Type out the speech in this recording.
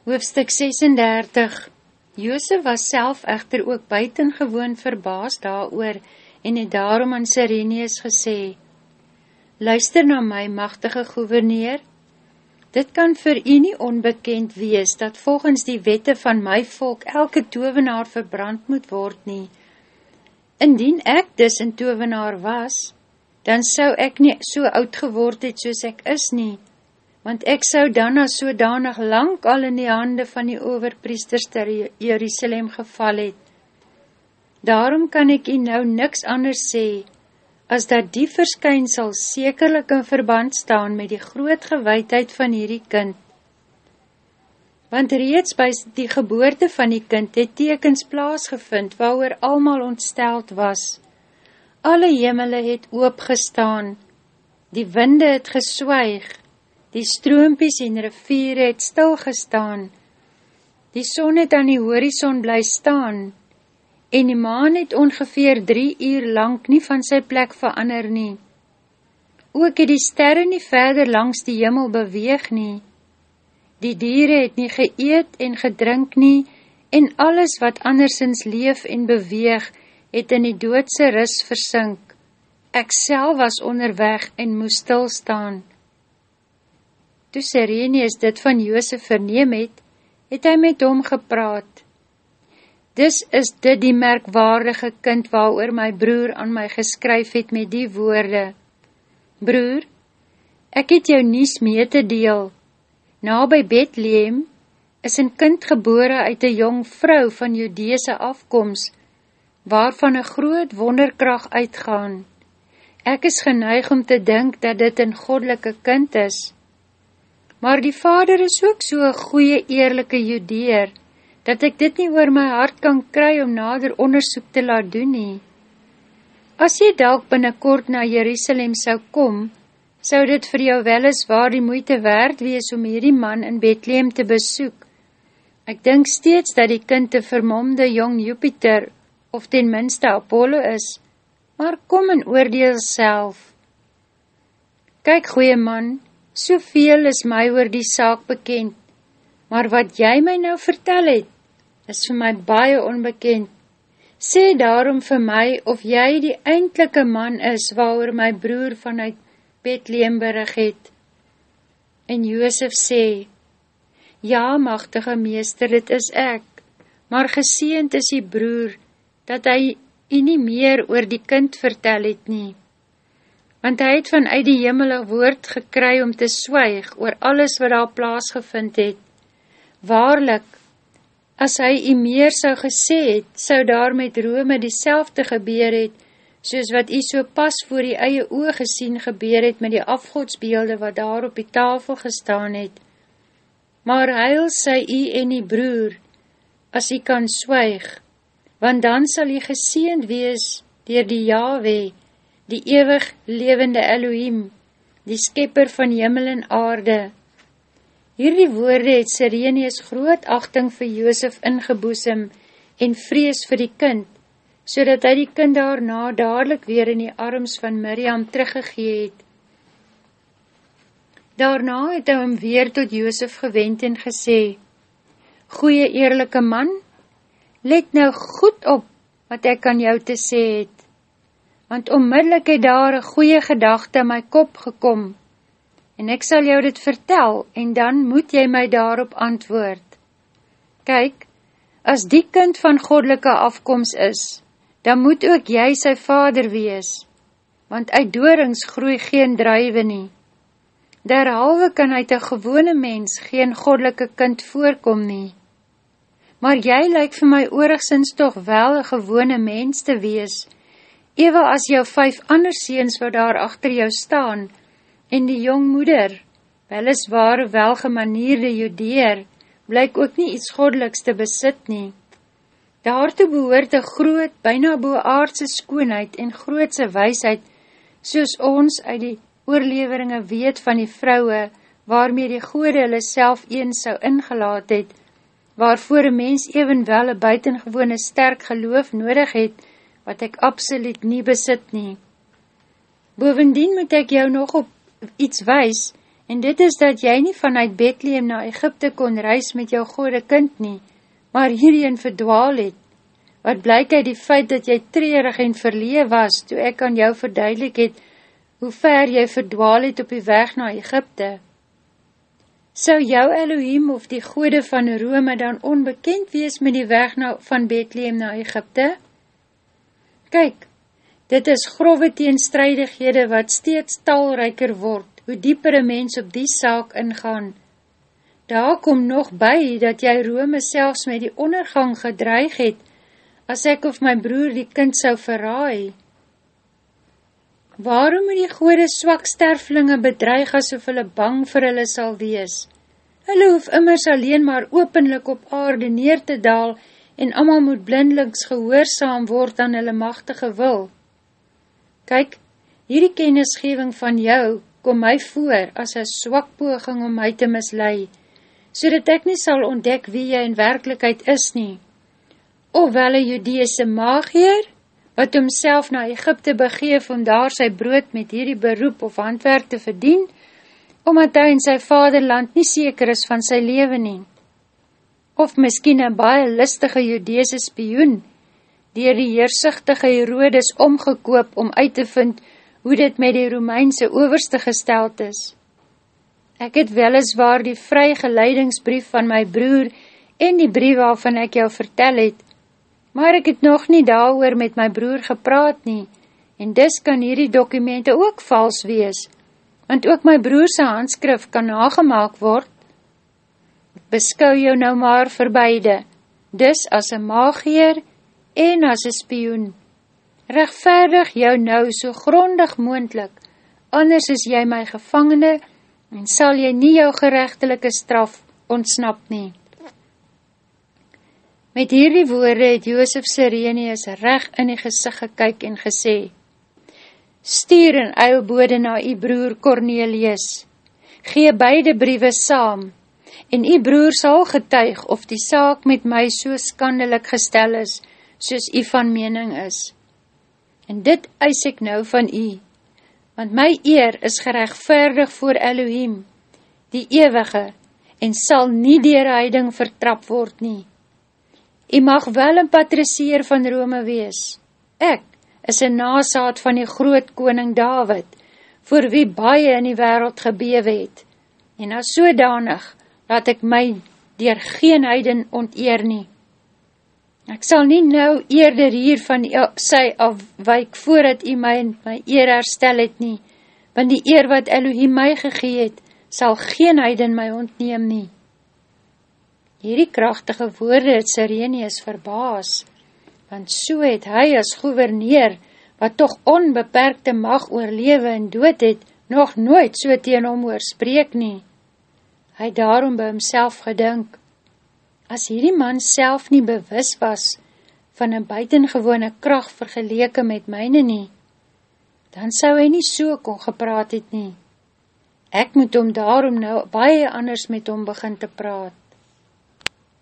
Hoofstuk 36 Jozef was self echter ook buitengewoon verbaas daar oor en het daarom aan Sireneus gesê, Luister na my, machtige gouverneur, dit kan vir u nie onbekend wees, dat volgens die wette van my volk elke tovenaar verbrand moet word nie. Indien ek dus een tovenaar was, dan sou ek nie so oud geword het soos ek is nie, want ek sou dan as sodanig lang al in die hande van die overpriesters ter Jerusalem geval het. Daarom kan ek u nou niks anders sê, as dat die verskynsel sekerlik in verband staan met die groot gewaadheid van hierdie kind. Want reeds by die geboorte van die kind het tekens plaasgevind, waar almal ontsteld was. Alle hemele het oopgestaan, die winde het geswyg, Die stroompies en riviere het stilgestaan. Die son het aan die horizon bly staan en die maan het ongeveer drie uur lang nie van sy plek verander nie. Ook het die sterre nie verder langs die jimmel beweeg nie. Die diere het nie geëet en gedrink nie en alles wat andersins leef en beweeg het in die doodse ris versink. Ek sel was onderweg en moes stilstaan. Toe Sireneus dit van Joosef verneem het, het hy met hom gepraat. Dis is dit die merkwaardige kind waar my broer aan my geskryf het met die woorde. Broer, ek het jou nies mee te deel. Na by Bethlehem is een kind gebore uit een jong vrou van Judeese afkomst, waarvan een groot wonderkracht uitgaan. Ek is geneig om te dink dat dit een godelike kind is maar die vader is ook so'n goeie eerlijke judeer, dat ek dit nie oor my hart kan kry om nader onderzoek te laat doen nie. As jy dalk binnenkort na Jerusalem sou kom, sou dit vir jou welis waar die moeite waard wees om hierdie man in Bethlehem te besoek. Ek dink steeds dat die kind een vermomde jong Jupiter, of ten minste Apollo is, maar kom en oordeel self. Kyk, goeie man, Soveel is my oor die saak bekend, maar wat jy my nou vertel het, is vir my baie onbekend. Sê daarom vir my of jy die eindelike man is waar my broer vanuit Bethlehem berig het. En Joosef sê, Ja, machtige meester, dit is ek, maar geseend is die broer, dat hy jy nie meer oor die kind vertel het nie want hy het vanuit die hemel woord gekry om te swyg oor alles wat daar plaasgevind het. Waarlik, as hy jy meer sou gesê het, sou daar met Rome die selfde gebeur het, soos wat jy so pas voor die eie oog gesien gebeur het met die afgodsbeelde wat daar op die tafel gestaan het. Maar huil sy jy en die broer, as jy kan swyg, want dan sal jy geseend wees dier die Yahweh, die ewig levende Elohim, die skepper van jimmel en aarde. Hierdie woorde het Sireneus groot achting vir Joosef ingeboesem en vrees vir die kind, so dat hy die kind daarna dadelijk weer in die arms van Miriam teruggegee het. Daarna het hy hom weer tot Joosef gewend en gesê, Goeie eerlijke man, let nou goed op wat ek aan jou te sê het want onmiddellik het daar een goeie gedachte in my kop gekom, en ek sal jou dit vertel, en dan moet jy my daarop antwoord. Kyk, as die kind van godelike afkomst is, dan moet ook jy sy vader wees, want uit doorings groei geen druive nie. Derhalwe kan uit een gewone mens geen godelike kind voorkom nie. Maar jy lyk vir my oorigsins toch wel een gewone mens te wees, ewe as jou vyf ander seens wat daar achter jou staan, en die jong moeder, weliswaar welgemanierde judeer, blyk ook nie iets godeliks te besit nie. Daartoe behoort een groot, byna boeaardse skoonheid en grootse weisheid, soos ons uit die oorleveringe weet van die vrouwe, waarmee die goede hulle self eens sou ingelaat het, waarvoor een mens evenwel een buitengewone sterk geloof nodig het, wat ek absoluut nie besit nie. Bovendien moet ek jou nog op iets wys, en dit is dat jy nie vanuit Bethlehem na Egypte kon reis met jou gode kind nie, maar hierheen verdwaal het. Wat blyk uit die feit dat jy treurig en verlee was, toe ek aan jou verduidelik het, hoe ver jy verdwaal het op die weg na Egypte. Sou jou Elohim of die gode van Rome dan onbekend wees met die weg na, van Bethlehem na Egypte? Kyk, dit is grove teenstrijdighede wat steeds talrijker word, hoe dieper een mens op die saak ingaan. Daar kom nog by, dat jy Rome selfs met die ondergang gedreig het, as ek of my broer die kind sou verraai. Waarom moet die gode swak sterflinge bedreig asof hulle bang vir hulle sal wees? Hulle hoef immers alleen maar openlik op aarde neer te daal en amal moet blindelings gehoorzaam word aan hulle machtige wil. Kyk, hierdie kennisgeving van jou kom my voor as een swak poging om my te mislei, so dat ek nie sal ontdek wie jy in werkelijkheid is nie. Of wel een judeese maagier, wat homself na Egypte begeef om daar sy brood met hierdie beroep of handwerk te verdien, omdat hy in sy vaderland nie seker is van sy leven nie. Of miskien een baie listige judeese spioen, dier die heersichtige Herodes omgekoop om uit te vind hoe dit met die Romeinse overste gesteld is. Ek het weliswaar die vrygeleidingsbrief van my broer en die brief waarvan ek jou vertel het, maar ek het nog nie daar met my broer gepraat nie, en dis kan hierdie dokumente ook vals wees, want ook my broerse handskrif kan nagemaak word. Beskou jou nou maar vir beide, dis as een magier en as een spioen. Rechtvaardig jou nou so grondig moendlik, anders is jy my gevangene en sal jy nie jou gerechtelike straf ontsnap nie. Met hierdie woorde het Joosef Sirenius recht in die gezicht gekyk en gesê, Stuur een uilbode na die broer Cornelius, gee beide briewe saam, en die broer sal getuig of die saak met my so skandelik gestel is, soos die van mening is en dit eis ek nou van u, want my eer is gerechtvaardig voor Elohim, die ewige, en sal nie dier heiding vertrap word nie. U mag wel een patriceer van Rome wees. Ek is een nasaad van die groot koning David, voor wie baie in die wereld gebewe het, en as sodanig laat ek my dier geen heiden onteer nie. Ek sal nie nou eerder hier van sy afwyk voordat u my my eer herstel het nie, want die eer wat Elohim my gegee het, sal geen heiden my ontneem nie. Hierdie krachtige woorde het Sirenius verbaas, want so het hy as gouverneur, wat toch onbeperkte mag oor lewe en dood het, nog nooit so teen hom oorspreek nie. Hy daarom by homself gedink, as hierdie man self nie bewus was van een buitengewone kracht vergeleke met myne nie, dan sou hy nie so kon gepraat het nie. Ek moet om daarom nou baie anders met hom begin te praat.